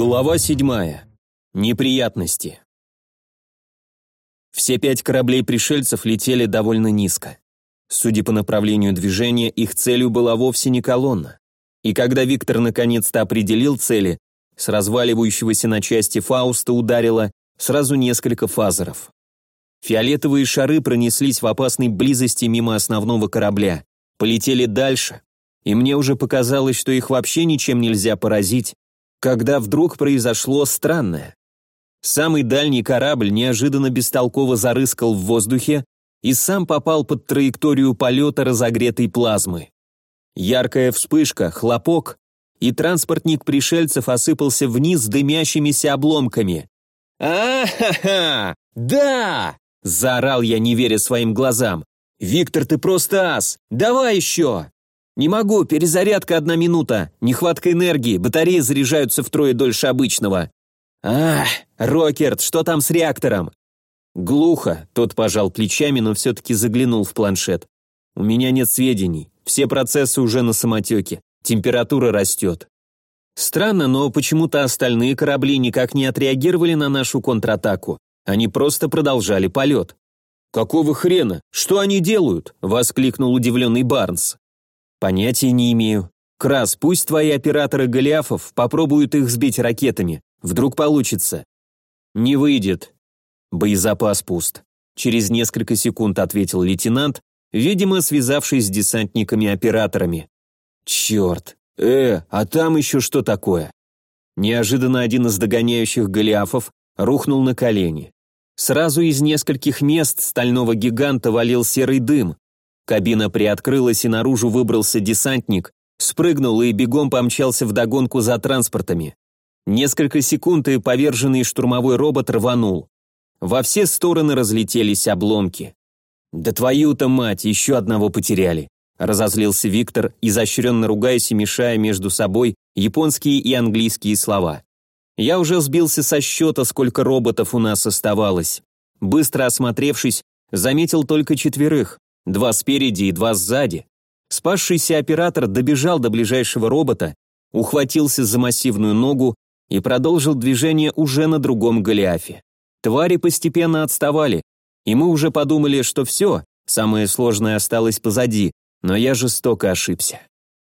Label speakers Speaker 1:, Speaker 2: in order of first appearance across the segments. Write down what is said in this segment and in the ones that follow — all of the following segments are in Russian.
Speaker 1: Глава седьмая. Неприятности. Все пять кораблей пришельцев летели довольно низко. Судя по направлению движения, их целью была вовсе не колонна. И когда Виктор наконец-то определил цели, с разваливающегося на части Фауста ударило сразу несколько фазеров. Фиолетовые шары пронеслись в опасной близости мимо основного корабля, полетели дальше, и мне уже показалось, что их вообще ничем нельзя поразить, когда вдруг произошло странное. Самый дальний корабль неожиданно бестолково зарыскал в воздухе и сам попал под траекторию полета разогретой плазмы. Яркая вспышка, хлопок, и транспортник пришельцев осыпался вниз дымящимися обломками. «А-ха-ха! Да!» – заорал я, не веря своим глазам. «Виктор, ты просто ас! Давай еще!» «Не могу, перезарядка одна минута, нехватка энергии, батареи заряжаются втрое дольше обычного». «Ах, Рокерт, что там с реактором?» «Глухо», тот пожал плечами, но все-таки заглянул в планшет. «У меня нет сведений, все процессы уже на самотеке, температура растет». Странно, но почему-то остальные корабли никак не отреагировали на нашу контратаку. Они просто продолжали полет. «Какого хрена? Что они делают?» – воскликнул удивленный Барнс. Понятия не имею. Крас, пусть твои операторы Голиафов попробуют их сбить ракетами. Вдруг получится. Не выйдет. Боезапас пуст. Через несколько секунд ответил лейтенант, видимо, связавшись с десантниками-операторами. Черт. Э, а там еще что такое? Неожиданно один из догоняющих Голиафов рухнул на колени. Сразу из нескольких мест стального гиганта валил серый дым, Кабина приоткрылась, и наружу выбрался десантник, спрыгнул и бегом помчался вдогонку за транспортами. Несколько секунд, и поверженный штурмовой робот рванул. Во все стороны разлетелись обломки. «Да твою-то мать, еще одного потеряли!» Разозлился Виктор, изощренно ругаясь и мешая между собой японские и английские слова. Я уже сбился со счета, сколько роботов у нас оставалось. Быстро осмотревшись, заметил только четверых. Два спереди и два сзади. Спасшийся оператор добежал до ближайшего робота, ухватился за массивную ногу и продолжил движение уже на другом Голиафе. Твари постепенно отставали, и мы уже подумали, что все, самое сложное осталось позади, но я жестоко ошибся.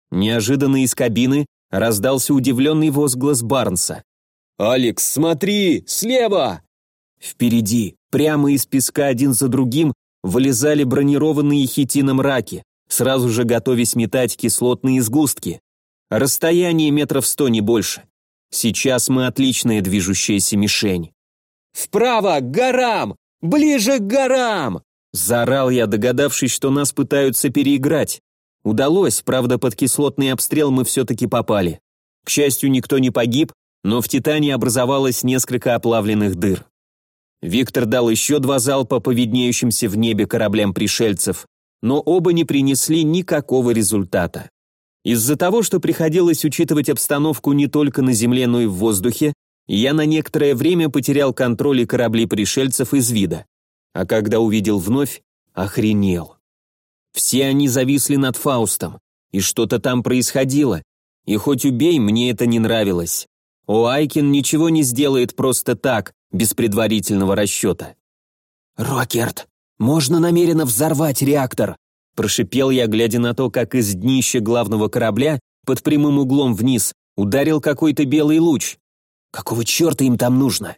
Speaker 1: Неожиданно из кабины раздался удивленный возглас Барнса. «Алекс, смотри! Слева!» Впереди, прямо из песка один за другим, вылезали бронированные хитином раки, сразу же готовясь метать кислотные сгустки. Расстояние метров сто не больше. Сейчас мы отличная движущаяся мишень. «Вправо, к горам! Ближе к горам!» Заорал я, догадавшись, что нас пытаются переиграть. Удалось, правда, под кислотный обстрел мы все-таки попали. К счастью, никто не погиб, но в «Титане» образовалось несколько оплавленных дыр. Виктор дал еще два залпа по виднеющимся в небе кораблям пришельцев, но оба не принесли никакого результата. Из-за того, что приходилось учитывать обстановку не только на земле, но и в воздухе, я на некоторое время потерял контроль и корабли пришельцев из вида. А когда увидел вновь, охренел. Все они зависли над Фаустом, и что-то там происходило, и хоть убей, мне это не нравилось. О Айкин ничего не сделает просто так, без предварительного расчета. «Рокерт, можно намеренно взорвать реактор!» Прошипел я, глядя на то, как из днища главного корабля под прямым углом вниз ударил какой-то белый луч. «Какого черта им там нужно?»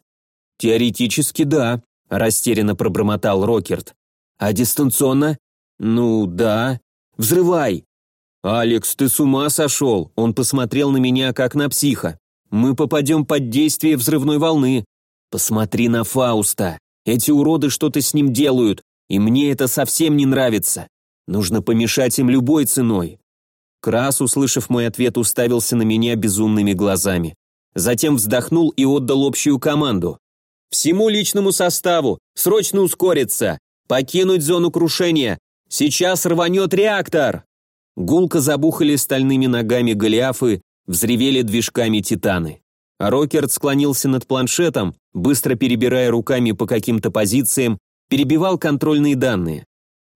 Speaker 1: «Теоретически, да», – растерянно пробормотал Рокерт. «А дистанционно?» «Ну, да. Взрывай!» «Алекс, ты с ума сошел?» Он посмотрел на меня, как на психа. «Мы попадем под действие взрывной волны. Посмотри на Фауста. Эти уроды что-то с ним делают, и мне это совсем не нравится. Нужно помешать им любой ценой. Крас, услышав мой ответ, уставился на меня безумными глазами. Затем вздохнул и отдал общую команду. «Всему личному составу! Срочно ускориться! Покинуть зону крушения! Сейчас рванет реактор!» Гулко забухали стальными ногами Голиафы, взревели движками Титаны. Рокерт склонился над планшетом, быстро перебирая руками по каким-то позициям, перебивал контрольные данные.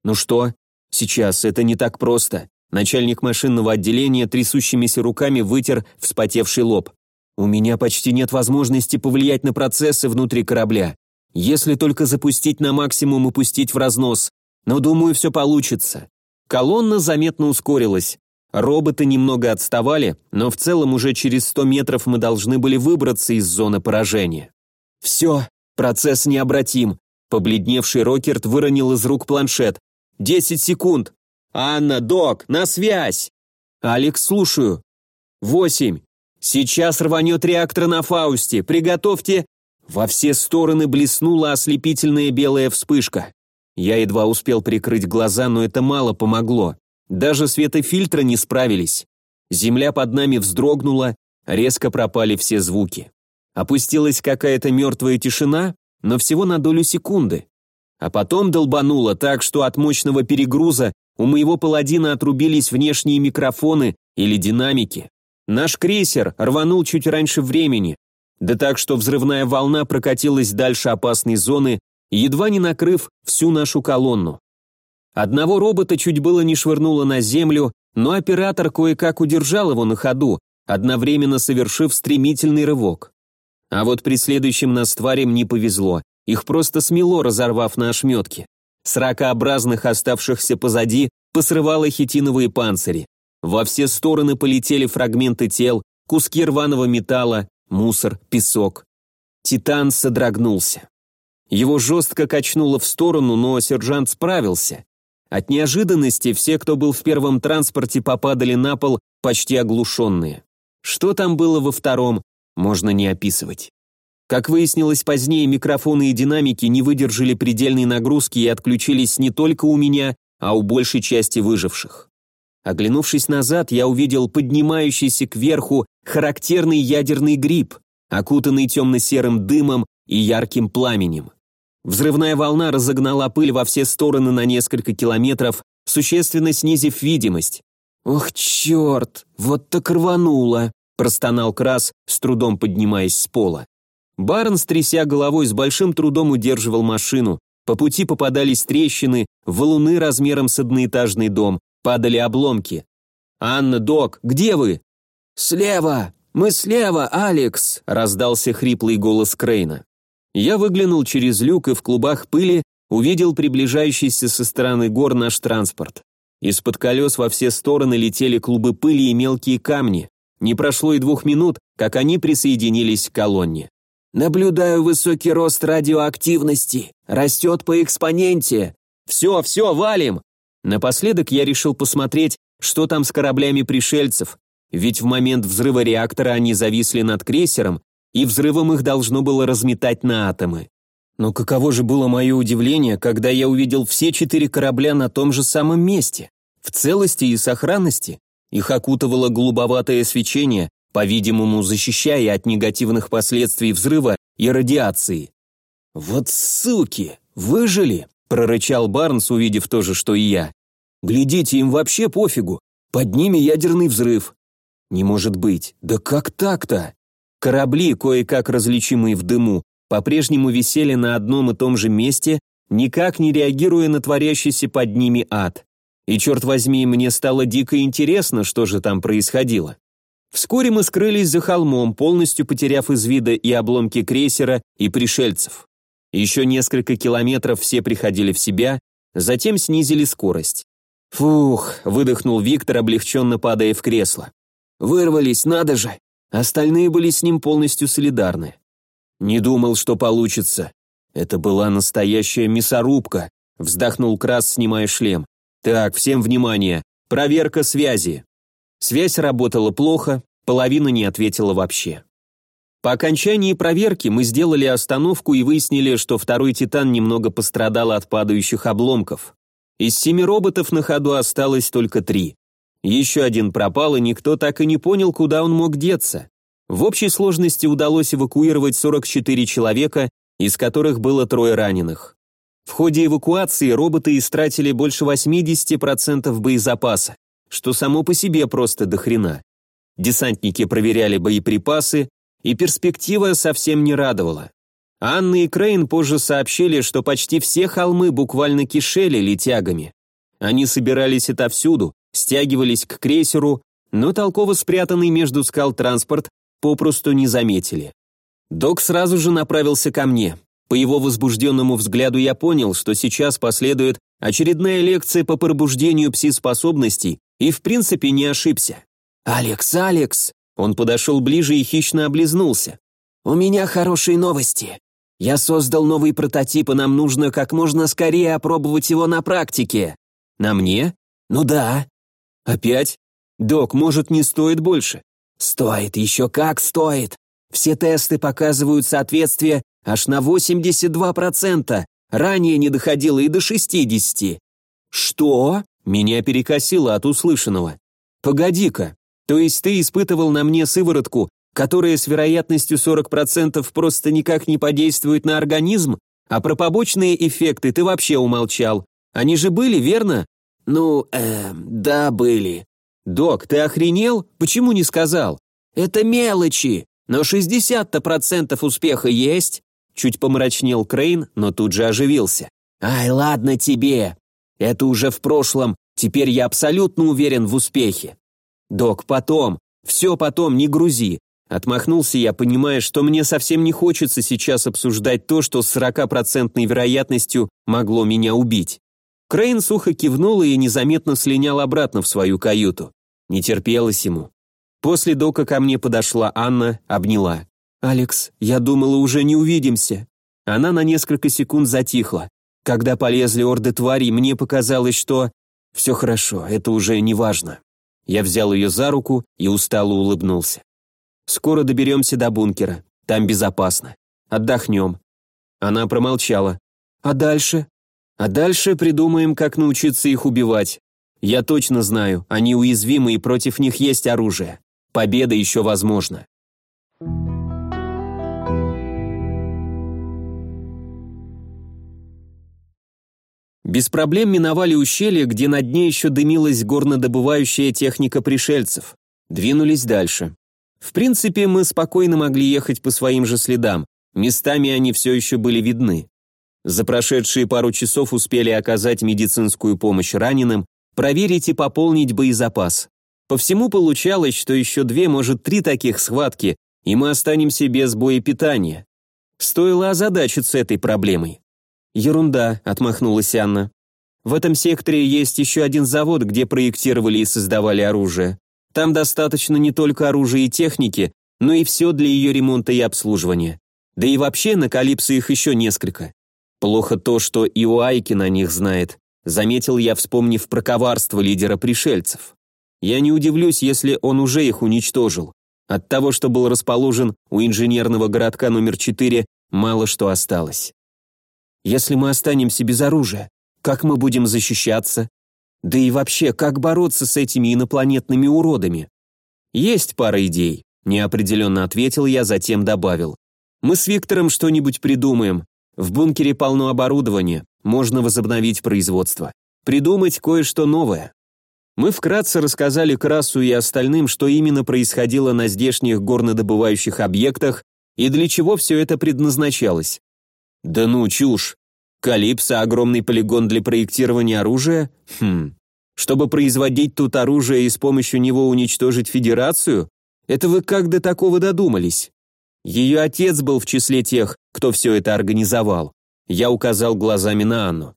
Speaker 1: «Ну что? Сейчас, это не так просто». Начальник машинного отделения трясущимися руками вытер вспотевший лоб. У меня почти нет возможности повлиять на процессы внутри корабля. Если только запустить на максимум и пустить в разнос. Но думаю, все получится. Колонна заметно ускорилась. Роботы немного отставали, но в целом уже через 100 метров мы должны были выбраться из зоны поражения. «Все, процесс необратим», — побледневший Рокерт выронил из рук планшет. «Десять секунд! Анна, док, на связь!» «Алекс, слушаю». «Восемь. Сейчас рванет реактор на Фаусте. Приготовьте...» Во все стороны блеснула ослепительная белая вспышка. Я едва успел прикрыть глаза, но это мало помогло. Даже светофильтры не справились. Земля под нами вздрогнула, резко пропали все звуки. Опустилась какая-то мертвая тишина, но всего на долю секунды. А потом долбануло так, что от мощного перегруза у моего паладина отрубились внешние микрофоны или динамики. Наш крейсер рванул чуть раньше времени, да так, что взрывная волна прокатилась дальше опасной зоны, едва не накрыв всю нашу колонну. Одного робота чуть было не швырнуло на землю, но оператор кое-как удержал его на ходу, одновременно совершив стремительный рывок. А вот преследующим нас тварям не повезло, их просто смело, разорвав на ошметки. С ракообразных, оставшихся позади, посрывало хитиновые панцири. Во все стороны полетели фрагменты тел, куски рваного металла, мусор, песок. Титан содрогнулся. Его жестко качнуло в сторону, но сержант справился. От неожиданности все, кто был в первом транспорте, попадали на пол, почти оглушенные. Что там было во втором, можно не описывать. Как выяснилось позднее, микрофоны и динамики не выдержали предельной нагрузки и отключились не только у меня, а у большей части выживших. Оглянувшись назад, я увидел поднимающийся кверху характерный ядерный гриб, окутанный темно-серым дымом и ярким пламенем. Взрывная волна разогнала пыль во все стороны на несколько километров, существенно снизив видимость. «Ох, черт, вот так рвануло!» – простонал Крас, с трудом поднимаясь с пола. Барнс, тряся головой, с большим трудом удерживал машину. По пути попадались трещины, валуны размером с одноэтажный дом, падали обломки. «Анна, док, где вы?» «Слева! Мы слева, Алекс!» – раздался хриплый голос Крейна. Я выглянул через люк и в клубах пыли увидел приближающийся со стороны гор наш транспорт. Из-под колес во все стороны летели клубы пыли и мелкие камни. Не прошло и двух минут, как они присоединились к колонне. «Наблюдаю высокий рост радиоактивности. Растет по экспоненте. Все, все, валим!» Напоследок я решил посмотреть, что там с кораблями пришельцев, ведь в момент взрыва реактора они зависли над крейсером и взрывом их должно было разметать на атомы. Но каково же было мое удивление, когда я увидел все четыре корабля на том же самом месте, в целости и сохранности. Их окутывало голубоватое свечение, по-видимому, защищая от негативных последствий взрыва и радиации. «Вот суки! Выжили!» – прорычал Барнс, увидев то же, что и я. «Глядите, им вообще пофигу. Под ними ядерный взрыв». «Не может быть. Да как так-то?» Корабли, кое-как различимые в дыму, по-прежнему висели на одном и том же месте, никак не реагируя на творящийся под ними ад. И, черт возьми, мне стало дико интересно, что же там происходило. Вскоре мы скрылись за холмом, полностью потеряв из вида и обломки крейсера, и пришельцев. Еще несколько километров все приходили в себя, затем снизили скорость. «Фух», — выдохнул Виктор, облегченно падая в кресло. «Вырвались, надо же! Остальные были с ним полностью солидарны. Не думал, что получится. Это была настоящая мясорубка, вздохнул Крас, снимая шлем. Так, всем внимание. Проверка связи. Связь работала плохо, половина не ответила вообще. По окончании проверки мы сделали остановку и выяснили, что второй «Титан» немного пострадал от падающих обломков. Из семи роботов на ходу осталось только три. Еще один пропал, и никто так и не понял, куда он мог деться. В общей сложности удалось эвакуировать 44 человека, из которых было трое раненых. В ходе эвакуации роботы истратили больше 80% боезапаса, что само по себе просто до хрена. Десантники проверяли боеприпасы, и перспектива совсем не радовала. Анна и Крейн позже сообщили, что почти все холмы буквально кишели летягами. Они собирались отовсюду, стягивались к крейсеру, но толково спрятанный между скал транспорт попросту не заметили. Док сразу же направился ко мне. По его возбужденному взгляду я понял, что сейчас последует очередная лекция по пробуждению пси-способностей и в принципе не ошибся. «Алекс, Алекс!» Он подошел ближе и хищно облизнулся. «У меня хорошие новости. Я создал новый прототип, и нам нужно как можно скорее опробовать его на практике». «На мне?» «Ну да». «Опять?» «Док, может, не стоит больше?» «Стоит, еще как стоит. Все тесты показывают соответствие аж на 82%. Ранее не доходило и до 60%. «Что?» Меня перекосило от услышанного. «Погоди-ка, то есть ты испытывал на мне сыворотку, которая с вероятностью 40% просто никак не подействует на организм, а про побочные эффекты ты вообще умолчал. Они же были, верно? Ну, э, да, были. Док, ты охренел? Почему не сказал? Это мелочи, но 60-то процентов успеха есть. Чуть помрачнел Крейн, но тут же оживился. Ай, ладно тебе. Это уже в прошлом, теперь я абсолютно уверен в успехе. Док, потом, все потом, не грузи. Отмахнулся я, понимая, что мне совсем не хочется сейчас обсуждать то, что с 40% вероятностью могло меня убить. Крейн сухо кивнул и незаметно слинял обратно в свою каюту. Не терпелось ему. После дока ко мне подошла Анна, обняла. «Алекс, я думала, уже не увидимся». Она на несколько секунд затихла. Когда полезли орды тварей, мне показалось, что... Все хорошо, это уже не важно. Я взял ее за руку и устало улыбнулся. Скоро доберемся до бункера. Там безопасно. Отдохнем». Она промолчала. «А дальше?» «А дальше придумаем, как научиться их убивать. Я точно знаю, они уязвимы и против них есть оружие. Победа еще возможна». Без проблем миновали ущелье, где на дне еще дымилась горнодобывающая техника пришельцев. Двинулись дальше. В принципе, мы спокойно могли ехать по своим же следам, местами они все еще были видны. За прошедшие пару часов успели оказать медицинскую помощь раненым, проверить и пополнить боезапас. По всему получалось, что еще две, может три таких схватки, и мы останемся без боепитания. Стоило озадачиться этой проблемой. «Ерунда», — отмахнулась Анна. «В этом секторе есть еще один завод, где проектировали и создавали оружие. Там достаточно не только оружия и техники, но и все для ее ремонта и обслуживания. Да и вообще на Калипсо их еще несколько. Плохо то, что и Уайки на них знает, заметил я, вспомнив про коварство лидера пришельцев. Я не удивлюсь, если он уже их уничтожил. От того, что был расположен у инженерного городка номер 4, мало что осталось. Если мы останемся без оружия, как мы будем защищаться? Да и вообще, как бороться с этими инопланетными уродами? Есть пара идей, неопределенно ответил я, затем добавил. Мы с Виктором что-нибудь придумаем. В бункере полно оборудования, можно возобновить производство. Придумать кое-что новое. Мы вкратце рассказали Красу и остальным, что именно происходило на здешних горнодобывающих объектах и для чего все это предназначалось. Да ну, чушь. Калипсо – огромный полигон для проектирования оружия? Хм. Чтобы производить тут оружие и с помощью него уничтожить Федерацию? Это вы как до такого додумались? Ее отец был в числе тех, кто все это организовал. Я указал глазами на Анну.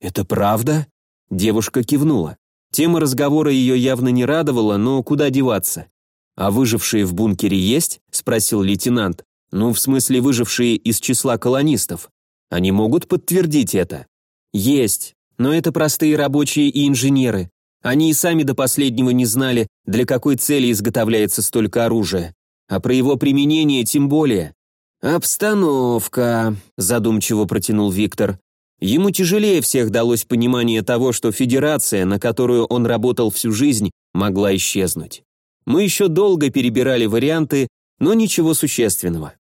Speaker 1: «Это правда?» Девушка кивнула. Тема разговора ее явно не радовала, но куда деваться? «А выжившие в бункере есть?» – спросил лейтенант. «Ну, в смысле, выжившие из числа колонистов. Они могут подтвердить это? Есть, но это простые рабочие и инженеры. Они и сами до последнего не знали, для какой цели изготовляется столько оружия. А про его применение тем более. «Обстановка», – задумчиво протянул Виктор. Ему тяжелее всех далось понимание того, что федерация, на которую он работал всю жизнь, могла исчезнуть. Мы еще долго перебирали варианты, но ничего существенного.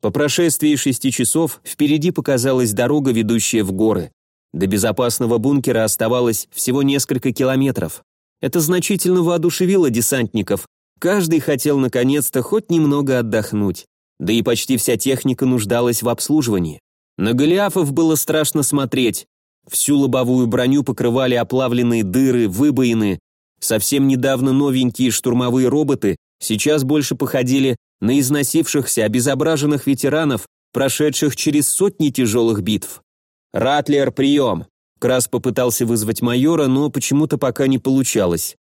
Speaker 1: По прошествии шести часов впереди показалась дорога, ведущая в горы. До безопасного бункера оставалось всего несколько километров. Это значительно воодушевило десантников. Каждый хотел наконец-то хоть немного отдохнуть. Да и почти вся техника нуждалась в обслуживании. На Голиафов было страшно смотреть. Всю лобовую броню покрывали оплавленные дыры, выбоины. Совсем недавно новенькие штурмовые роботы сейчас больше походили на износившихся, обезображенных ветеранов, прошедших через сотни тяжелых битв. «Ратлер, прием!» Крас попытался вызвать майора, но почему-то пока не получалось.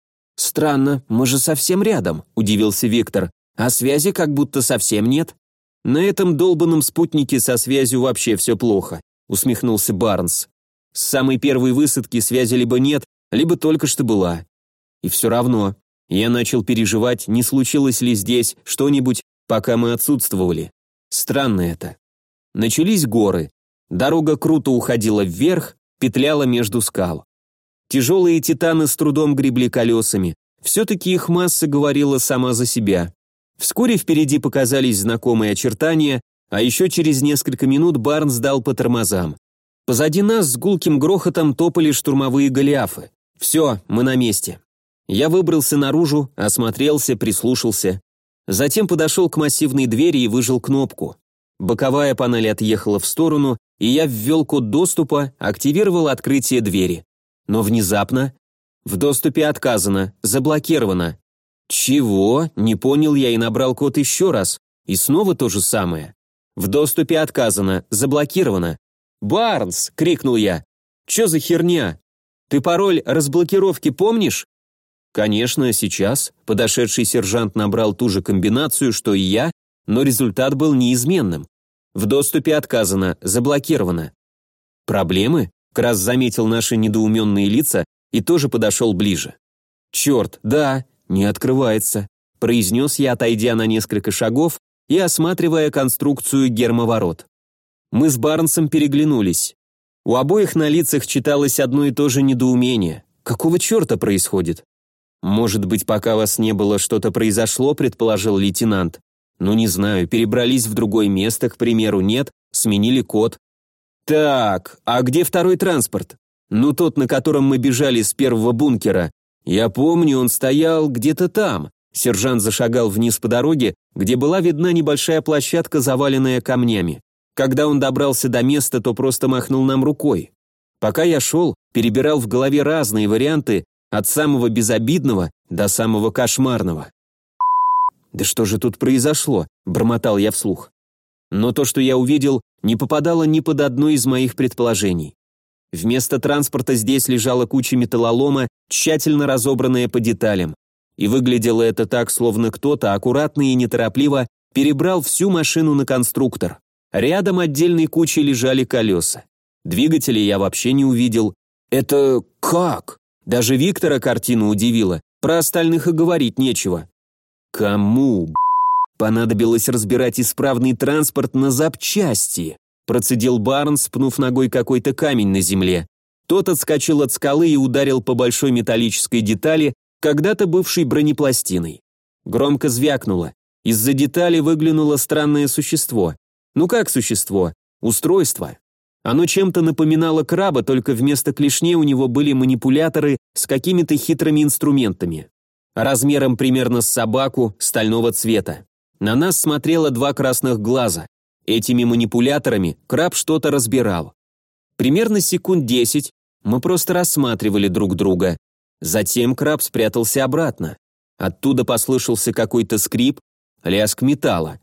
Speaker 1: «Странно, мы же совсем рядом», – удивился Виктор. «А связи как будто совсем нет». «На этом долбанном спутнике со связью вообще все плохо», – усмехнулся Барнс. «С самой первой высадки связи либо нет, либо только что была. И все равно, я начал переживать, не случилось ли здесь что-нибудь, пока мы отсутствовали. Странно это. Начались горы. Дорога круто уходила вверх, петляла между скал. Тяжелые титаны с трудом гребли колесами. Все-таки их масса говорила сама за себя. Вскоре впереди показались знакомые очертания, а еще через несколько минут Барнс дал по тормозам. Позади нас с гулким грохотом топали штурмовые голиафы. Все, мы на месте. Я выбрался наружу, осмотрелся, прислушался. Затем подошел к массивной двери и выжал кнопку. Боковая панель отъехала в сторону, и я ввел код доступа, активировал открытие двери. Но внезапно... В доступе отказано, заблокировано. Чего? Не понял я и набрал код еще раз. И снова то же самое. В доступе отказано, заблокировано. «Барнс!» — крикнул я. «Че за херня? Ты пароль разблокировки помнишь?» Конечно, сейчас подошедший сержант набрал ту же комбинацию, что и я, но результат был неизменным. В доступе отказано, заблокировано. Проблемы? Крас заметил наши недоуменные лица и тоже подошел ближе. «Черт, да, не открывается», произнес я, отойдя на несколько шагов и осматривая конструкцию гермоворот. Мы с Барнсом переглянулись. У обоих на лицах читалось одно и то же недоумение. Какого черта происходит? Может быть, пока вас не было, что-то произошло, предположил лейтенант. Ну, не знаю, перебрались в другое место, к примеру, нет, сменили код. Так, а где второй транспорт? Ну, тот, на котором мы бежали с первого бункера. Я помню, он стоял где-то там. Сержант зашагал вниз по дороге, где была видна небольшая площадка, заваленная камнями. Когда он добрался до места, то просто махнул нам рукой. Пока я шел, перебирал в голове разные варианты, от самого безобидного до самого кошмарного. «Да что же тут произошло?» – бормотал я вслух. Но то, что я увидел, не попадало ни под одно из моих предположений. Вместо транспорта здесь лежала куча металлолома, тщательно разобранная по деталям. И выглядело это так, словно кто-то аккуратно и неторопливо перебрал всю машину на конструктор. Рядом отдельной кучей лежали колеса. Двигатели я вообще не увидел. Это как? Даже Виктора картина удивила, про остальных и говорить нечего. Кому, понадобилось разбирать исправный транспорт на запчасти? Процедил Барнс, пнув ногой какой-то камень на земле. Тот отскочил от скалы и ударил по большой металлической детали, когда-то бывшей бронепластиной. Громко звякнуло. Из-за детали выглянуло странное существо. Ну как существо? Устройство. Оно чем-то напоминало краба, только вместо клешней у него были манипуляторы с какими-то хитрыми инструментами. Размером примерно с собаку, стального цвета. На нас смотрело два красных глаза. Этими манипуляторами краб что-то разбирал. Примерно секунд десять мы просто рассматривали друг друга. Затем краб спрятался обратно. Оттуда послышался какой-то скрип, лязг металла.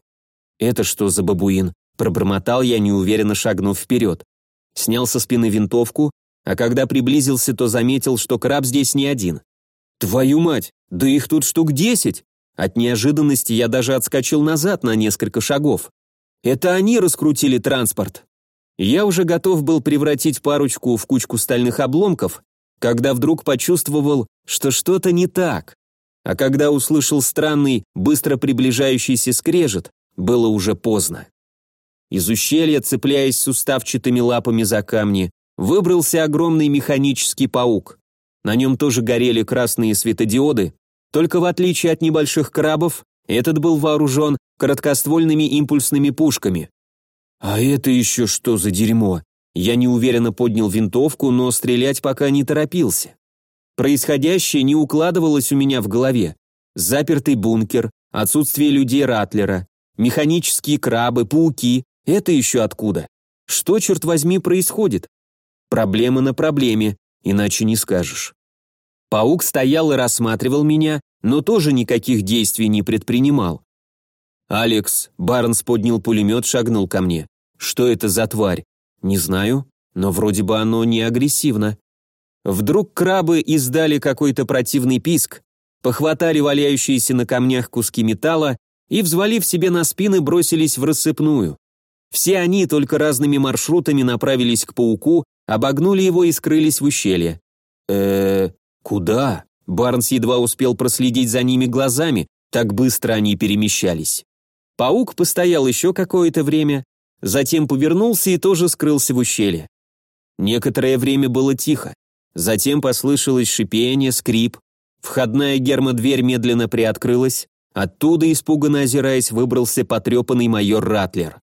Speaker 1: Это что за бабуин? Пробормотал я, неуверенно шагнув вперед. Снял со спины винтовку, а когда приблизился, то заметил, что краб здесь не один. «Твою мать! Да их тут штук десять!» От неожиданности я даже отскочил назад на несколько шагов. Это они раскрутили транспорт. Я уже готов был превратить парочку в кучку стальных обломков, когда вдруг почувствовал, что что-то не так. А когда услышал странный, быстро приближающийся скрежет, было уже поздно. Из ущелья, цепляясь суставчатыми лапами за камни, выбрался огромный механический паук. На нем тоже горели красные светодиоды, только в отличие от небольших крабов, этот был вооружен короткоствольными импульсными пушками. «А это еще что за дерьмо?» Я неуверенно поднял винтовку, но стрелять пока не торопился. Происходящее не укладывалось у меня в голове. Запертый бункер, отсутствие людей Ратлера, механические крабы, пауки, это еще откуда? Что, черт возьми, происходит? Проблема на проблеме, иначе не скажешь. Паук стоял и рассматривал меня, но тоже никаких действий не предпринимал. «Алекс», Барнс поднял пулемет, шагнул ко мне. «Что это за тварь?» «Не знаю, но вроде бы оно не агрессивно». Вдруг крабы издали какой-то противный писк, похватали валяющиеся на камнях куски металла и, взвалив себе на спины, бросились в рассыпную. Все они только разными маршрутами направились к пауку, обогнули его и скрылись в ущелье. э куда?» Барнс едва успел проследить за ними глазами, так быстро они перемещались. Паук постоял еще какое-то время, затем повернулся и тоже скрылся в ущелье. Некоторое время было тихо. Затем послышалось шипение, скрип. Входная гермодверь медленно приоткрылась. Оттуда, испуганно озираясь, выбрался потрепанный майор Ратлер.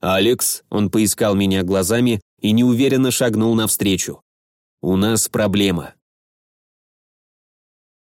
Speaker 1: «Алекс», — он поискал меня глазами и неуверенно шагнул навстречу. «У нас проблема».